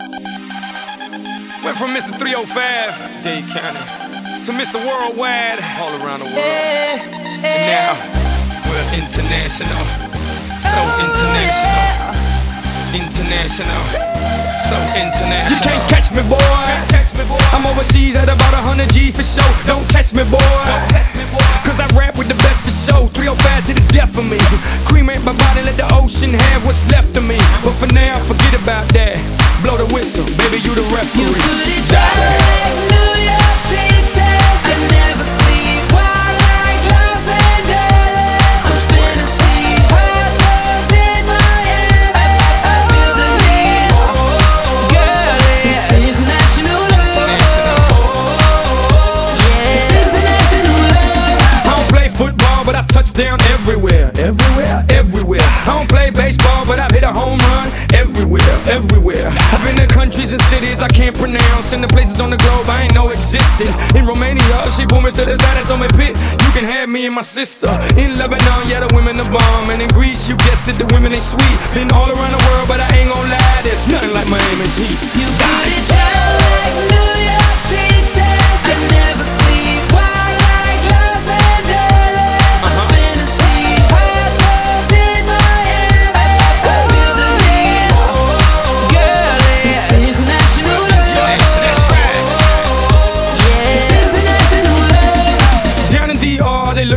Went from Mr. 305, Dade County, to Mr. Worldwide, all around the world. Eh, and eh. now, we're international. So oh, international. International. So international. You can't catch me, boy. I'm overseas at about 100 G for show. Don't test me, boy. Cause I rap with the best for show. 305 to the death of me. Cremate my body, let the ocean have what's left of me. But for now, forget about that. Blow the whistle, baby, you the referee. You put it down down everywhere. Everywhere, everywhere. I don't play baseball, but I've hit a home run everywhere, everywhere. I've been to countries and cities I can't pronounce, and the places on the globe I ain't know existed. In Romania, she pulled me to the side and told me, Pit, you can have me and my sister. In Lebanon, yeah, the women are bomb. And in Greece, you guessed it, the women ain't sweet. Been all around the world, but I ain't gon' lie, there's nothing like Miami's heat. You got it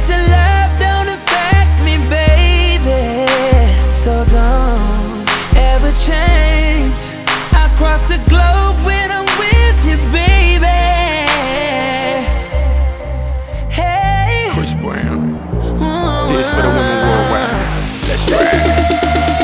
That your love don't affect me, baby. So don't ever change. I cross the globe when I'm with you, baby. Hey. Chris Brown. This for the women worldwide. Let's ride.